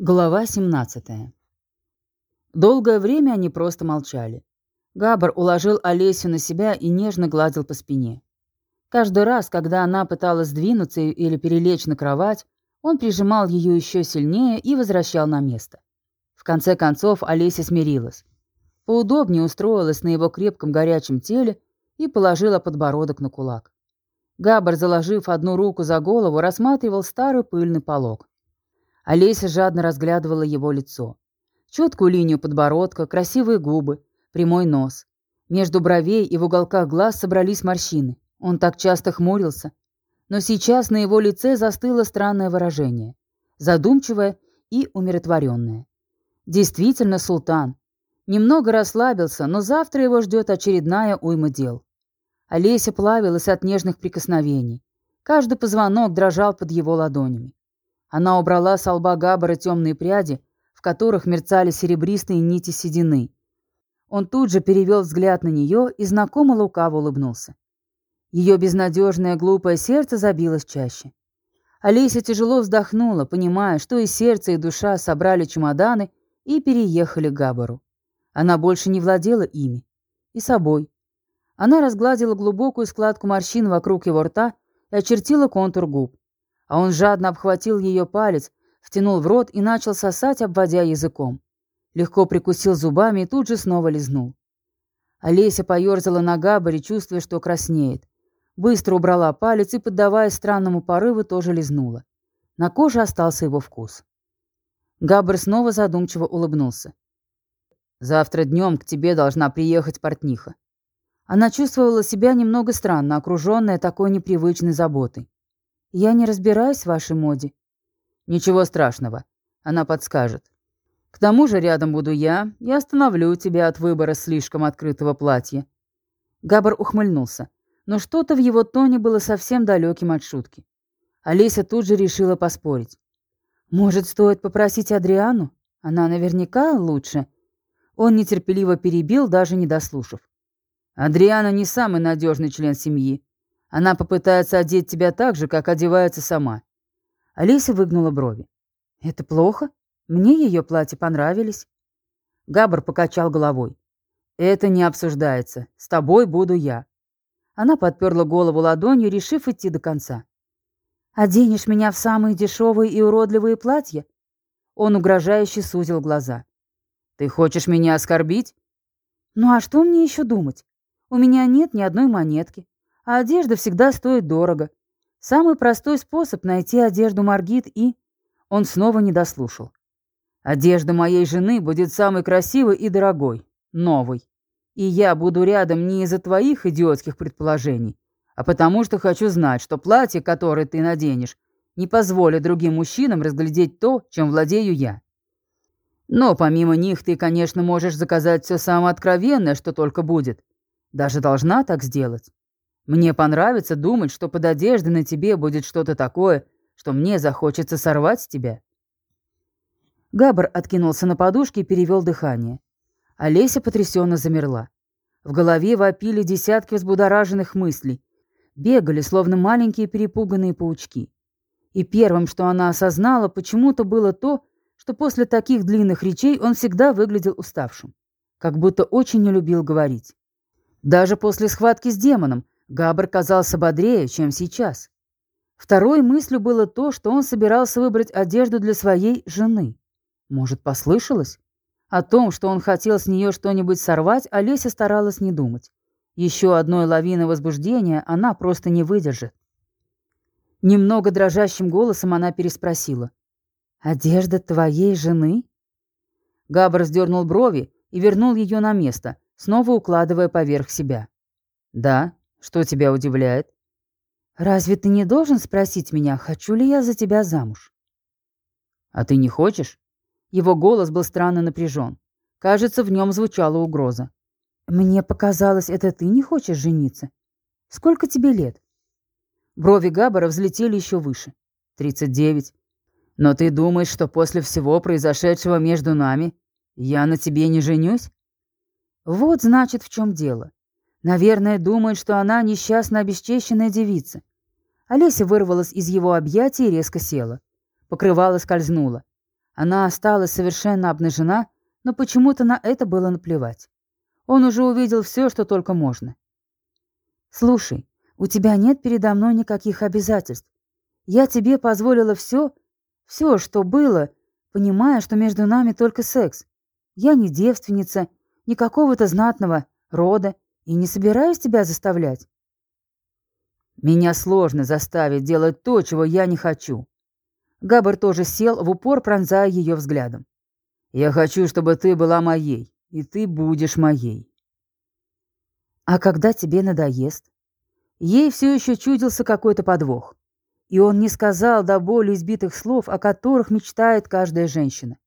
Глава 17. Долгое время они просто молчали. Габр уложил Олесю на себя и нежно гладил по спине. Каждый раз, когда она пыталась сдвинуться или перелечь на кровать, он прижимал ее еще сильнее и возвращал на место. В конце концов Олеся смирилась. Поудобнее устроилась на его крепком горячем теле и положила подбородок на кулак. Габр, заложив одну руку за голову, рассматривал старый пыльный полог. Олеся жадно разглядывала его лицо. Четкую линию подбородка, красивые губы, прямой нос. Между бровей и в уголках глаз собрались морщины. Он так часто хмурился. Но сейчас на его лице застыло странное выражение. Задумчивое и умиротворенное. Действительно, султан. Немного расслабился, но завтра его ждет очередная уйма дел. Олеся плавилась от нежных прикосновений. Каждый позвонок дрожал под его ладонями. Она убрала с лба Габбара темные пряди, в которых мерцали серебристые нити седины. Он тут же перевел взгляд на нее и знакомо лукаво улыбнулся. Ее безнадежное глупое сердце забилось чаще. Олеся тяжело вздохнула, понимая, что и сердце, и душа собрали чемоданы и переехали к Габару. Она больше не владела ими. И собой. Она разгладила глубокую складку морщин вокруг его рта и очертила контур губ а он жадно обхватил ее палец, втянул в рот и начал сосать, обводя языком. Легко прикусил зубами и тут же снова лизнул. Олеся поерзала на габаре, чувствуя, что краснеет. Быстро убрала палец и, поддавая странному порыву, тоже лизнула. На коже остался его вкус. Габр снова задумчиво улыбнулся. «Завтра днем к тебе должна приехать портниха». Она чувствовала себя немного странно, окруженная такой непривычной заботой. Я не разбираюсь в вашей моде. Ничего страшного. Она подскажет. К тому же рядом буду я и остановлю тебя от выбора слишком открытого платья. Габар ухмыльнулся, но что-то в его тоне было совсем далеким от шутки. Олеся тут же решила поспорить. Может, стоит попросить Адриану? Она наверняка лучше. Он нетерпеливо перебил, даже не дослушав. Адриана не самый надежный член семьи. Она попытается одеть тебя так же, как одевается сама». Алиса выгнула брови. «Это плохо? Мне ее платья понравились». Габр покачал головой. «Это не обсуждается. С тобой буду я». Она подперла голову ладонью, решив идти до конца. «Оденешь меня в самые дешевые и уродливые платья?» Он угрожающе сузил глаза. «Ты хочешь меня оскорбить?» «Ну а что мне еще думать? У меня нет ни одной монетки а одежда всегда стоит дорого. Самый простой способ найти одежду Маргит и... Он снова не дослушал. Одежда моей жены будет самой красивой и дорогой, новой. И я буду рядом не из-за твоих идиотских предположений, а потому что хочу знать, что платье, которое ты наденешь, не позволит другим мужчинам разглядеть то, чем владею я. Но помимо них ты, конечно, можешь заказать все самое откровенное, что только будет. Даже должна так сделать. Мне понравится думать, что под одеждой на тебе будет что-то такое, что мне захочется сорвать с тебя». Габр откинулся на подушке и перевел дыхание. Олеся потрясенно замерла. В голове вопили десятки взбудораженных мыслей. Бегали, словно маленькие перепуганные паучки. И первым, что она осознала, почему-то было то, что после таких длинных речей он всегда выглядел уставшим. Как будто очень не любил говорить. Даже после схватки с демоном, Габр казался бодрее, чем сейчас. Второй мыслью было то, что он собирался выбрать одежду для своей жены. Может, послышалось? О том, что он хотел с нее что-нибудь сорвать, Олеся старалась не думать. Еще одной лавины возбуждения она просто не выдержит. Немного дрожащим голосом она переспросила. «Одежда твоей жены?» Габр сдернул брови и вернул ее на место, снова укладывая поверх себя. «Да, что тебя удивляет? Разве ты не должен спросить меня, хочу ли я за тебя замуж? А ты не хочешь? Его голос был странно напряжен. Кажется, в нем звучала угроза. Мне показалось, это ты не хочешь жениться. Сколько тебе лет? Брови Габбара взлетели еще выше. Тридцать девять. Но ты думаешь, что после всего произошедшего между нами я на тебе не женюсь? Вот значит, в чем дело. Наверное, думает, что она несчастно обесчещенная девица. Олеся вырвалась из его объятий и резко села. Покрывало скользнуло. Она осталась совершенно обнажена, но почему-то на это было наплевать. Он уже увидел все, что только можно. «Слушай, у тебя нет передо мной никаких обязательств. Я тебе позволила все, все, что было, понимая, что между нами только секс. Я не девственница, не какого-то знатного рода и не собираюсь тебя заставлять. Меня сложно заставить делать то, чего я не хочу. Габар тоже сел, в упор пронзая ее взглядом. Я хочу, чтобы ты была моей, и ты будешь моей. А когда тебе надоест? Ей все еще чудился какой-то подвох. И он не сказал до боли избитых слов, о которых мечтает каждая женщина.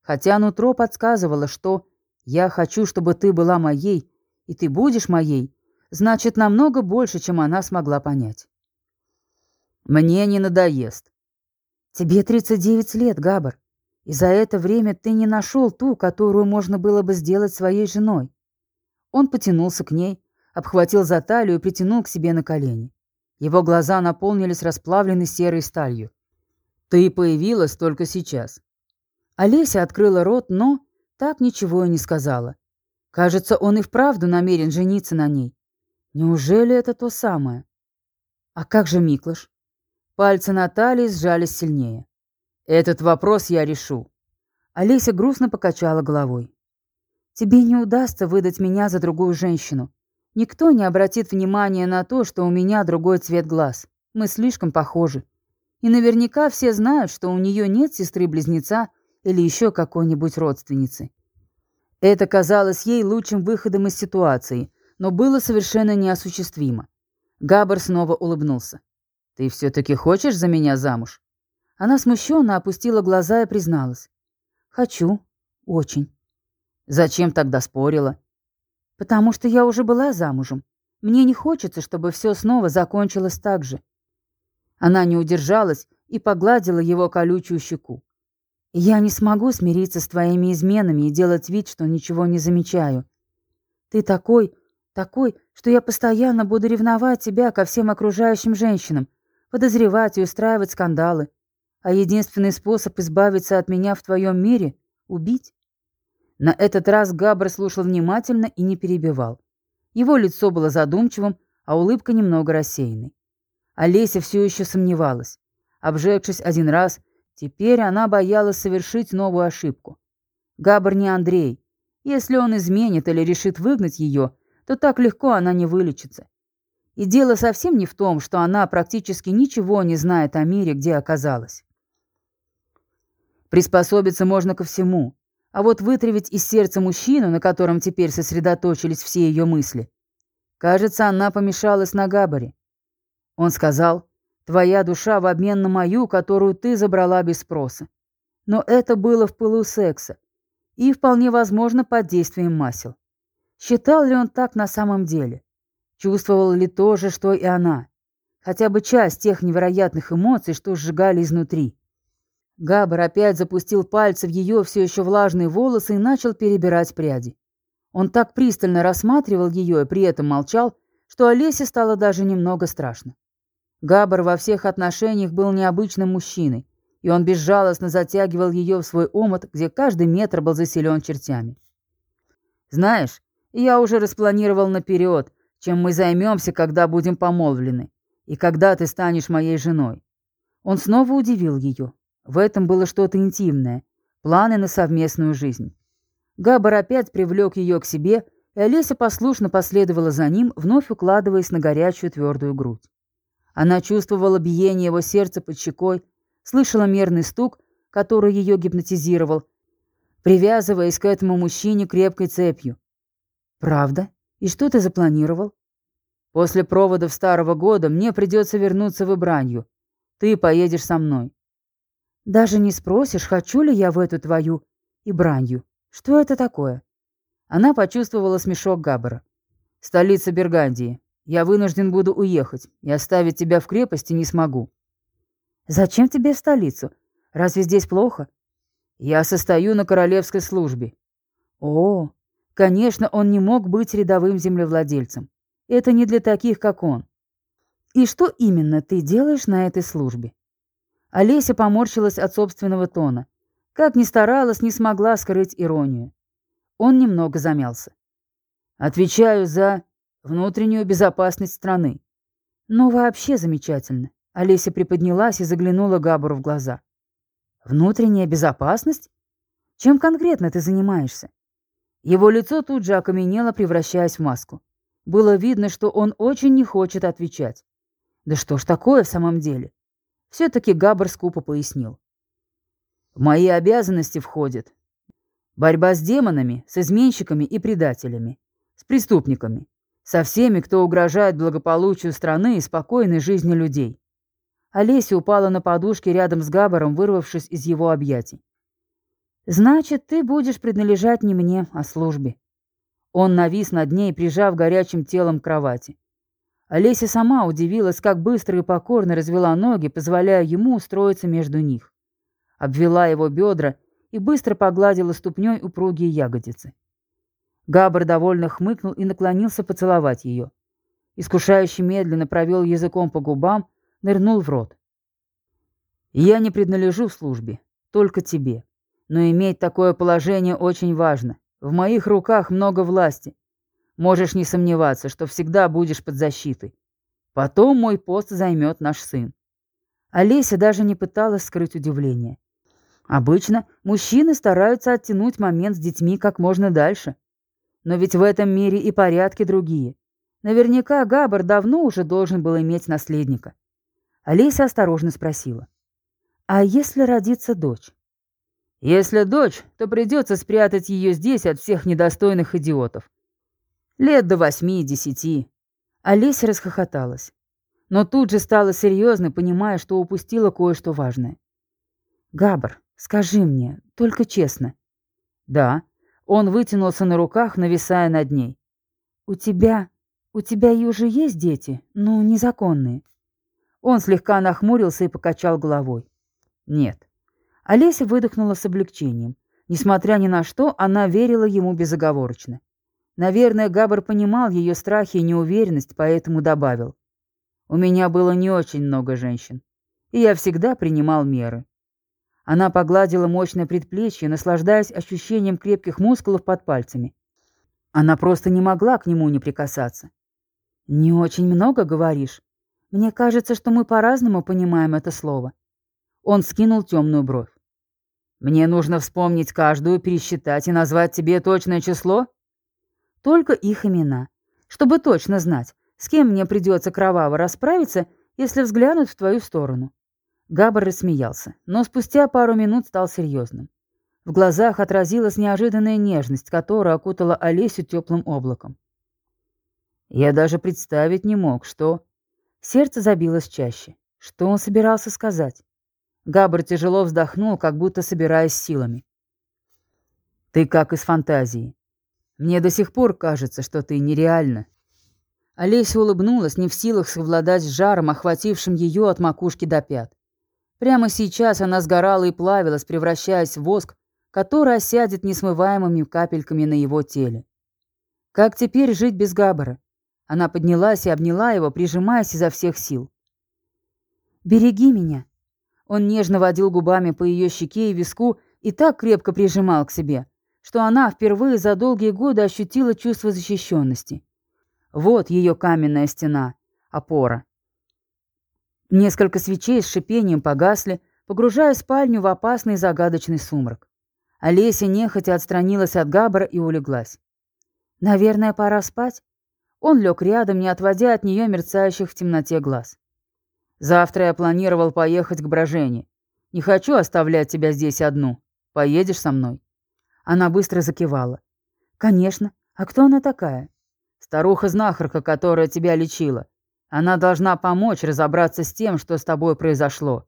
Хотя нутро подсказывало, что «я хочу, чтобы ты была моей, и ты будешь моей», значит намного больше, чем она смогла понять. «Мне не надоест». «Тебе 39 лет, Габар, и за это время ты не нашел ту, которую можно было бы сделать своей женой». Он потянулся к ней, обхватил за талию и притянул к себе на колени. Его глаза наполнились расплавленной серой сталью. «Ты появилась только сейчас». Олеся открыла рот, но так ничего и не сказала. Кажется, он и вправду намерен жениться на ней. Неужели это то самое? А как же Миклыш? Пальцы Натальи сжались сильнее. Этот вопрос я решу. Олеся грустно покачала головой. Тебе не удастся выдать меня за другую женщину. Никто не обратит внимания на то, что у меня другой цвет глаз. Мы слишком похожи. И наверняка все знают, что у нее нет сестры-близнеца или еще какой-нибудь родственницы. Это казалось ей лучшим выходом из ситуации, но было совершенно неосуществимо. Габар снова улыбнулся. «Ты все-таки хочешь за меня замуж?» Она смущенно опустила глаза и призналась. «Хочу. Очень». «Зачем тогда спорила?» потому что я уже была замужем. Мне не хочется, чтобы все снова закончилось так же». Она не удержалась и погладила его колючую щеку. «Я не смогу смириться с твоими изменами и делать вид, что ничего не замечаю. Ты такой, такой, что я постоянно буду ревновать тебя ко всем окружающим женщинам, подозревать и устраивать скандалы. А единственный способ избавиться от меня в твоем мире — убить. На этот раз Габр слушал внимательно и не перебивал. Его лицо было задумчивым, а улыбка немного рассеянной. Олеся все еще сомневалась. Обжегшись один раз, теперь она боялась совершить новую ошибку. Габр не Андрей. Если он изменит или решит выгнать ее, то так легко она не вылечится. И дело совсем не в том, что она практически ничего не знает о мире, где оказалась. Приспособиться можно ко всему, а вот вытравить из сердца мужчину, на котором теперь сосредоточились все ее мысли, кажется, она помешалась на Габаре. Он сказал, «Твоя душа в обмен на мою, которую ты забрала без спроса». Но это было в пылу секса и, вполне возможно, под действием масел. Считал ли он так на самом деле? Чувствовал ли то же, что и она? Хотя бы часть тех невероятных эмоций, что сжигали изнутри. Габр опять запустил пальцы в ее все еще влажные волосы и начал перебирать пряди. Он так пристально рассматривал ее и при этом молчал, что Олесе стало даже немного страшно. Габр во всех отношениях был необычным мужчиной, и он безжалостно затягивал ее в свой омут, где каждый метр был заселен чертями. «Знаешь, я уже распланировал наперед, чем мы займемся, когда будем помолвлены, и когда ты станешь моей женой». Он снова удивил ее. В этом было что-то интимное, планы на совместную жизнь. Габар опять привлек ее к себе, и Олеся послушно последовала за ним, вновь укладываясь на горячую твердую грудь. Она чувствовала биение его сердца под щекой, слышала мерный стук, который ее гипнотизировал, привязываясь к этому мужчине крепкой цепью. «Правда? И что ты запланировал?» «После проводов старого года мне придется вернуться в Ибранью. Ты поедешь со мной. Даже не спросишь, хочу ли я в эту твою и бранью. Что это такое? Она почувствовала смешок Габбара. Столица Бергандии. Я вынужден буду уехать, и оставить тебя в крепости не смогу. Зачем тебе в столицу? Разве здесь плохо? Я состою на королевской службе. О, конечно, он не мог быть рядовым землевладельцем. Это не для таких, как он. И что именно ты делаешь на этой службе? Олеся поморщилась от собственного тона. Как ни старалась, не смогла скрыть иронию. Он немного замялся. «Отвечаю за внутреннюю безопасность страны». «Ну, вообще замечательно». Олеся приподнялась и заглянула Габору в глаза. «Внутренняя безопасность? Чем конкретно ты занимаешься?» Его лицо тут же окаменело, превращаясь в маску. Было видно, что он очень не хочет отвечать. Да что ж такое в самом деле? Все-таки Габар скупо пояснил. В мои обязанности входит борьба с демонами, с изменщиками и предателями, с преступниками, со всеми, кто угрожает благополучию страны и спокойной жизни людей. Олеся упала на подушке рядом с Габаром, вырвавшись из его объятий. «Значит, ты будешь принадлежать не мне, а службе». Он навис над ней, прижав горячим телом к кровати. Олеся сама удивилась, как быстро и покорно развела ноги, позволяя ему устроиться между них. Обвела его бедра и быстро погладила ступней упругие ягодицы. Габр довольно хмыкнул и наклонился поцеловать ее. Искушающий медленно провел языком по губам, нырнул в рот. «Я не принадлежу службе, только тебе. Но иметь такое положение очень важно. В моих руках много власти. Можешь не сомневаться, что всегда будешь под защитой. Потом мой пост займет наш сын. Олеся даже не пыталась скрыть удивление. Обычно мужчины стараются оттянуть момент с детьми как можно дальше. Но ведь в этом мире и порядки другие. Наверняка Габар давно уже должен был иметь наследника. Олеся осторожно спросила. «А если родится дочь?» «Если дочь, то придется спрятать ее здесь от всех недостойных идиотов. Лет до восьми-десяти. Олеся расхохоталась. Но тут же стала серьезной, понимая, что упустила кое-что важное. «Габр, скажи мне, только честно». «Да». Он вытянулся на руках, нависая над ней. «У тебя... у тебя и уже есть дети? Ну, незаконные?» Он слегка нахмурился и покачал головой. «Нет». Олеся выдохнула с облегчением. Несмотря ни на что, она верила ему безоговорочно. Наверное, Габр понимал ее страхи и неуверенность, поэтому добавил. «У меня было не очень много женщин, и я всегда принимал меры». Она погладила мощное предплечье, наслаждаясь ощущением крепких мускулов под пальцами. Она просто не могла к нему не прикасаться. «Не очень много, говоришь? Мне кажется, что мы по-разному понимаем это слово». Он скинул темную бровь. «Мне нужно вспомнить каждую, пересчитать и назвать тебе точное число?» Только их имена. Чтобы точно знать, с кем мне придется кроваво расправиться, если взглянуть в твою сторону. Габар рассмеялся, но спустя пару минут стал серьезным. В глазах отразилась неожиданная нежность, которая окутала Олесю теплым облаком. Я даже представить не мог, что... Сердце забилось чаще. Что он собирался сказать? Габр тяжело вздохнул, как будто собираясь силами. «Ты как из фантазии. Мне до сих пор кажется, что ты нереальна». Олеся улыбнулась, не в силах совладать с жаром, охватившим ее от макушки до пят. Прямо сейчас она сгорала и плавилась, превращаясь в воск, который осядет несмываемыми капельками на его теле. Как теперь жить без Габбара? Она поднялась и обняла его, прижимаясь изо всех сил. «Береги меня!» Он нежно водил губами по ее щеке и виску и так крепко прижимал к себе, что она впервые за долгие годы ощутила чувство защищенности. Вот ее каменная стена, опора. Несколько свечей с шипением погасли, погружая спальню в опасный загадочный сумрак. Олеся нехотя отстранилась от Габбара и улеглась. «Наверное, пора спать?» Он лег рядом, не отводя от нее мерцающих в темноте глаз. «Завтра я планировал поехать к Брожене. Не хочу оставлять тебя здесь одну. Поедешь со мной?» Она быстро закивала. «Конечно. А кто она такая?» «Старуха-знахарка, которая тебя лечила. Она должна помочь разобраться с тем, что с тобой произошло.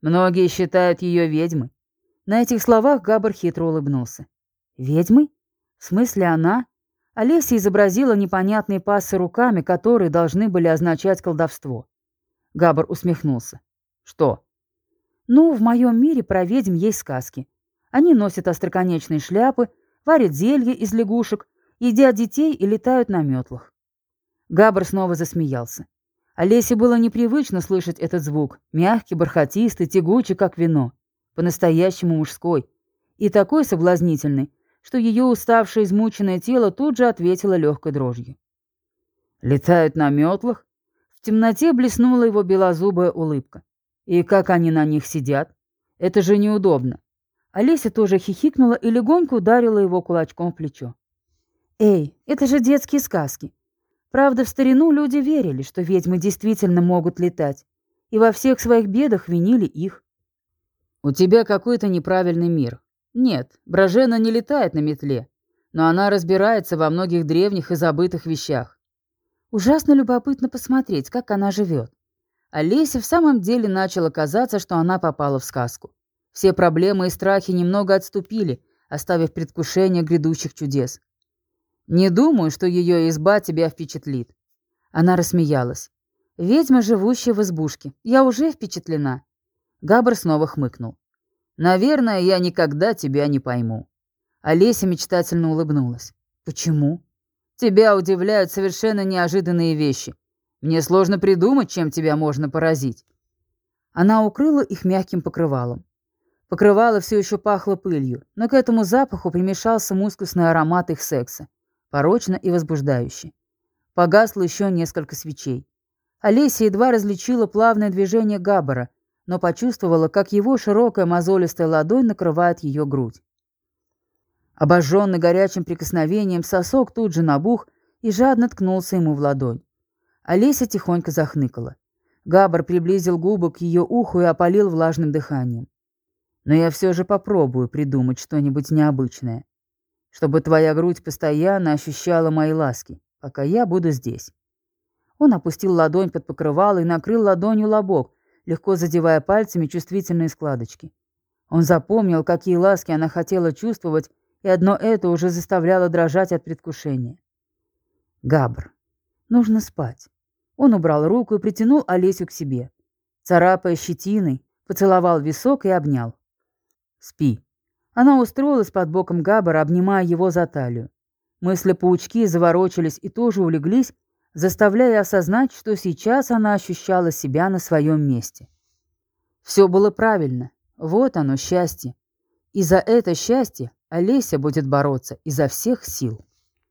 Многие считают ее ведьмой». На этих словах Габр хитро улыбнулся. «Ведьмой? В смысле она?» Олеся изобразила непонятные пассы руками, которые должны были означать колдовство. Габр усмехнулся. «Что?» «Ну, в моем мире про ведьм есть сказки. Они носят остроконечные шляпы, варят зелье из лягушек, едят детей и летают на метлах. Габр снова засмеялся. Олесе было непривычно слышать этот звук, мягкий, бархатистый, тягучий, как вино. по-настоящему мужской, и такой соблазнительный, что ее уставшее измученное тело тут же ответило легкой дрожью. «Летают на метлах?» В темноте блеснула его белозубая улыбка. «И как они на них сидят? Это же неудобно». Олеся тоже хихикнула и легонько ударила его кулачком в плечо. «Эй, это же детские сказки. Правда, в старину люди верили, что ведьмы действительно могут летать, и во всех своих бедах винили их. «У тебя какой-то неправильный мир. Нет, Брожена не летает на метле, но она разбирается во многих древних и забытых вещах. Ужасно любопытно посмотреть, как она живет. Олесе в самом деле начало казаться, что она попала в сказку. Все проблемы и страхи немного отступили, оставив предвкушение грядущих чудес. «Не думаю, что ее изба тебя впечатлит». Она рассмеялась. «Ведьма, живущая в избушке. Я уже впечатлена. Габр снова хмыкнул. «Наверное, я никогда тебя не пойму». Олеся мечтательно улыбнулась. «Почему?» «Тебя удивляют совершенно неожиданные вещи. Мне сложно придумать, чем тебя можно поразить». Она укрыла их мягким покрывалом. Покрывало все еще пахло пылью, но к этому запаху примешался мускусный аромат их секса, порочно и возбуждающе. Погасло еще несколько свечей. Олеся едва различила плавное движение Габбара, но почувствовала, как его широкая мозолистая ладонь накрывает ее грудь. Обожженный горячим прикосновением сосок тут же набух и жадно ткнулся ему в ладонь. Олеся тихонько захныкала. Габар приблизил губы к ее уху и опалил влажным дыханием. «Но я все же попробую придумать что-нибудь необычное, чтобы твоя грудь постоянно ощущала мои ласки, пока я буду здесь». Он опустил ладонь под покрывало и накрыл ладонью лобок, легко задевая пальцами чувствительные складочки. Он запомнил, какие ласки она хотела чувствовать, и одно это уже заставляло дрожать от предвкушения. Габр. Нужно спать. Он убрал руку и притянул Олесю к себе. Царапая щетиной, поцеловал висок и обнял. «Спи». Она устроилась под боком Габбара, обнимая его за талию. Мысли-паучки заворочились и тоже улеглись, заставляя осознать, что сейчас она ощущала себя на своем месте. Все было правильно. Вот оно, счастье. И за это счастье Олеся будет бороться изо всех сил.